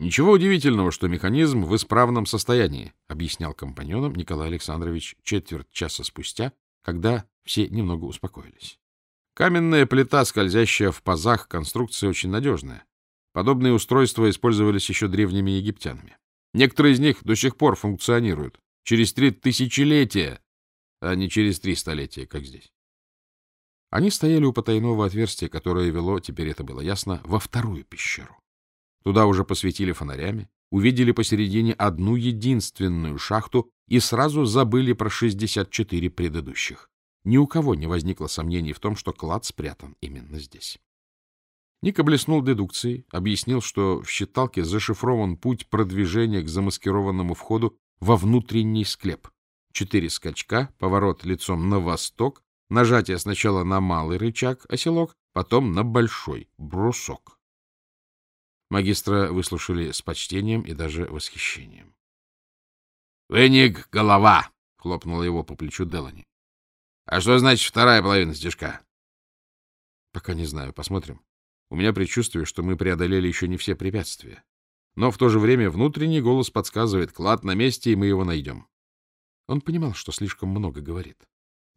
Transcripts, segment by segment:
Ничего удивительного, что механизм в исправном состоянии, объяснял компаньонам Николай Александрович четверть часа спустя, когда все немного успокоились. Каменная плита, скользящая в пазах, конструкция очень надежная. Подобные устройства использовались еще древними египтянами. Некоторые из них до сих пор функционируют. Через три тысячелетия, а не через три столетия, как здесь. Они стояли у потайного отверстия, которое вело, теперь это было ясно, во вторую пещеру. Туда уже посветили фонарями, увидели посередине одну единственную шахту и сразу забыли про 64 предыдущих. Ни у кого не возникло сомнений в том, что клад спрятан именно здесь. Ник облеснул дедукцией, объяснил, что в считалке зашифрован путь продвижения к замаскированному входу во внутренний склеп. Четыре скачка, поворот лицом на восток, нажатие сначала на малый рычаг, оселок, потом на большой, брусок. Магистра выслушали с почтением и даже восхищением. — Выник голова! — хлопнула его по плечу Делани. — А что значит вторая половина стежка? — Пока не знаю. Посмотрим. У меня предчувствие, что мы преодолели еще не все препятствия. Но в то же время внутренний голос подсказывает, клад на месте, и мы его найдем. Он понимал, что слишком много говорит.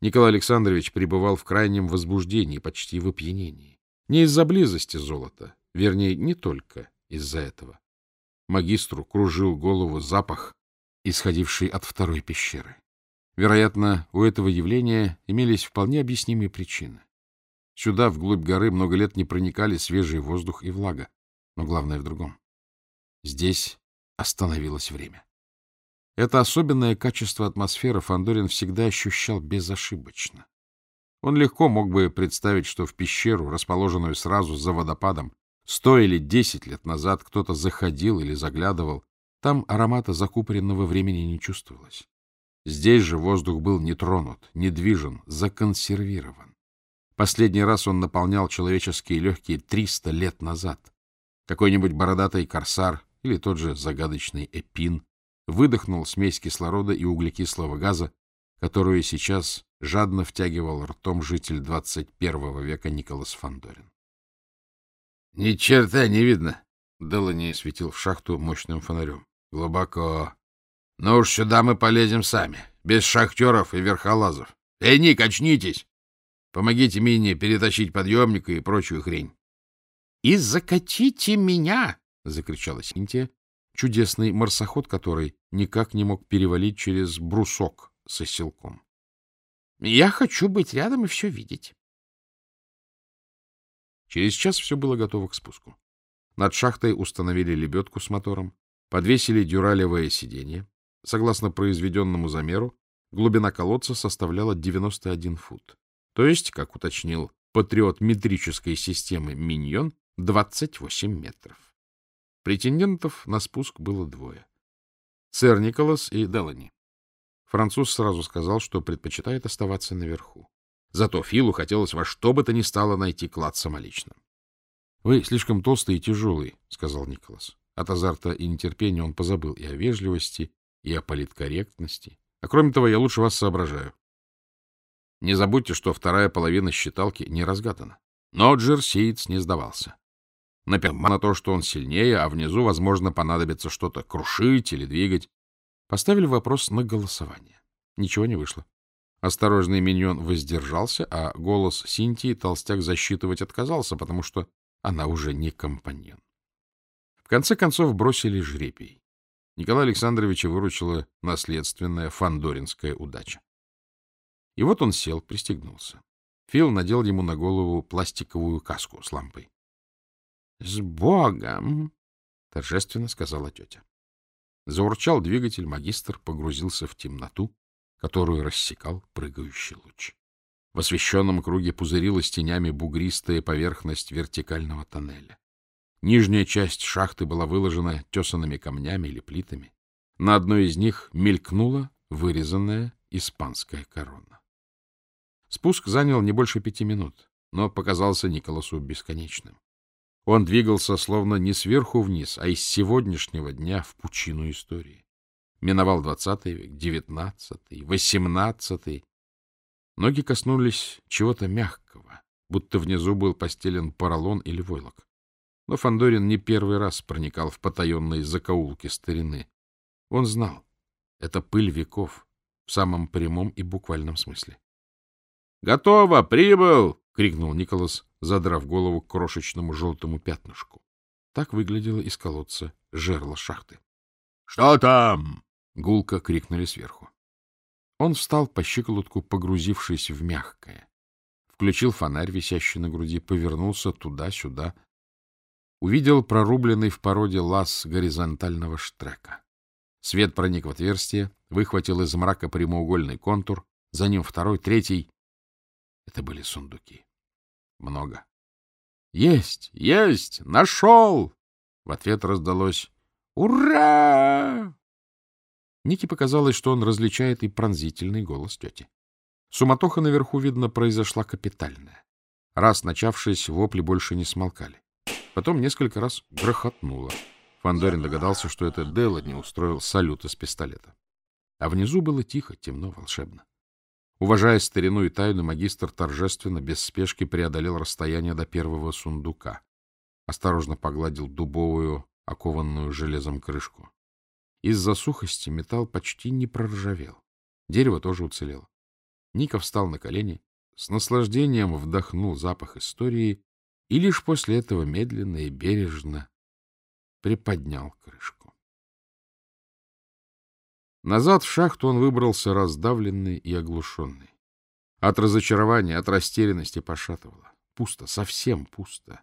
Николай Александрович пребывал в крайнем возбуждении, почти в опьянении. Не из-за близости золота, Вернее, не только из-за этого. Магистру кружил голову запах, исходивший от второй пещеры. Вероятно, у этого явления имелись вполне объяснимые причины. Сюда, вглубь горы, много лет не проникали свежий воздух и влага. Но главное в другом. Здесь остановилось время. Это особенное качество атмосферы Фандорин всегда ощущал безошибочно. Он легко мог бы представить, что в пещеру, расположенную сразу за водопадом, Сто или десять лет назад кто-то заходил или заглядывал, там аромата закупоренного времени не чувствовалось. Здесь же воздух был не тронут, не движен, законсервирован. Последний раз он наполнял человеческие легкие триста лет назад. Какой-нибудь бородатый корсар или тот же загадочный эпин выдохнул смесь кислорода и углекислого газа, которую сейчас жадно втягивал ртом житель 21 века Николас Фандорин. — Ни черта не видно. Делани светил в шахту мощным фонарем. — Глубоко. Ну уж сюда мы полезем сами, без шахтеров и верхолазов. Эй, Ник, очнитесь! Помогите Мине перетащить подъемник и прочую хрень. — И закатите меня! — закричала Синтия, чудесный марсоход который никак не мог перевалить через брусок со селком. — Я хочу быть рядом и все видеть. Через час все было готово к спуску. Над шахтой установили лебедку с мотором, подвесили дюралевое сиденье. Согласно произведенному замеру, глубина колодца составляла 91 фут. То есть, как уточнил патриот метрической системы «Миньон», 28 метров. Претендентов на спуск было двое. Сэр Николас и Делани. Француз сразу сказал, что предпочитает оставаться наверху. Зато Филу хотелось во что бы то ни стало найти клад самолично. — Вы слишком толстый и тяжелый, — сказал Николас. От азарта и нетерпения он позабыл и о вежливости, и о политкорректности. А кроме того, я лучше вас соображаю. Не забудьте, что вторая половина считалки не разгадана. Но Джерсиец не сдавался. Напомнил на то, что он сильнее, а внизу, возможно, понадобится что-то крушить или двигать. Поставили вопрос на голосование. Ничего не вышло. Осторожный миньон воздержался, а голос Синтии толстяк засчитывать отказался, потому что она уже не компаньон. В конце концов бросили жребий. Николая Александровича выручила наследственная фандоринская удача. И вот он сел, пристегнулся. Фил надел ему на голову пластиковую каску с лампой. — С Богом! — торжественно сказала тетя. Заурчал двигатель, магистр погрузился в темноту, которую рассекал прыгающий луч. В освещенном круге пузырилась тенями бугристая поверхность вертикального тоннеля. Нижняя часть шахты была выложена тесанными камнями или плитами. На одной из них мелькнула вырезанная испанская корона. Спуск занял не больше пяти минут, но показался Николасу бесконечным. Он двигался словно не сверху вниз, а из сегодняшнего дня в пучину истории. Миновал двадцатый век, девятнадцатый, восемнадцатый. Ноги коснулись чего-то мягкого, будто внизу был постелен поролон или войлок. Но Фандорин не первый раз проникал в потаенные закоулки старины. Он знал, это пыль веков в самом прямом и буквальном смысле. — Готово! Прибыл! — крикнул Николас, задрав голову к крошечному желтому пятнышку. Так выглядело из колодца жерло шахты. — Что там? — гулко крикнули сверху. Он встал по щиколотку, погрузившись в мягкое. Включил фонарь, висящий на груди, повернулся туда-сюда. Увидел прорубленный в породе лаз горизонтального штрека. Свет проник в отверстие, выхватил из мрака прямоугольный контур, за ним второй, третий. Это были сундуки. Много. «Есть! Есть! Нашел!» В ответ раздалось «Ура!» Нике показалось, что он различает и пронзительный голос тети. Суматоха наверху, видно, произошла капитальная. Раз начавшись, вопли больше не смолкали. Потом несколько раз грохотнуло. Фандорин догадался, что это Делани устроил салют из пистолета. А внизу было тихо, темно, волшебно. Уважая старину и тайну, магистр торжественно, без спешки преодолел расстояние до первого сундука. Осторожно погладил дубовую, окованную железом крышку. Из-за сухости металл почти не проржавел. Дерево тоже уцелело. Ника встал на колени, с наслаждением вдохнул запах истории и лишь после этого медленно и бережно приподнял крышку. Назад в шахту он выбрался раздавленный и оглушенный. От разочарования, от растерянности пошатывало. Пусто, совсем пусто.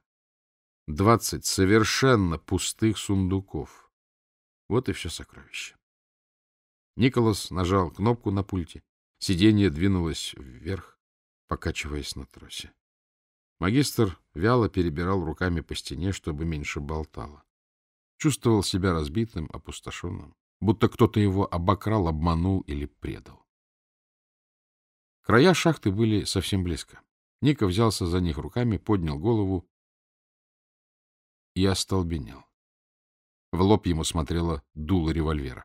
Двадцать совершенно пустых сундуков. Вот и все сокровище. Николас нажал кнопку на пульте. Сиденье двинулось вверх, покачиваясь на тросе. Магистр вяло перебирал руками по стене, чтобы меньше болтало. Чувствовал себя разбитым, опустошенным, будто кто-то его обокрал, обманул или предал. Края шахты были совсем близко. Ника взялся за них руками, поднял голову и остолбенел. В лоб ему смотрело дуло револьвера.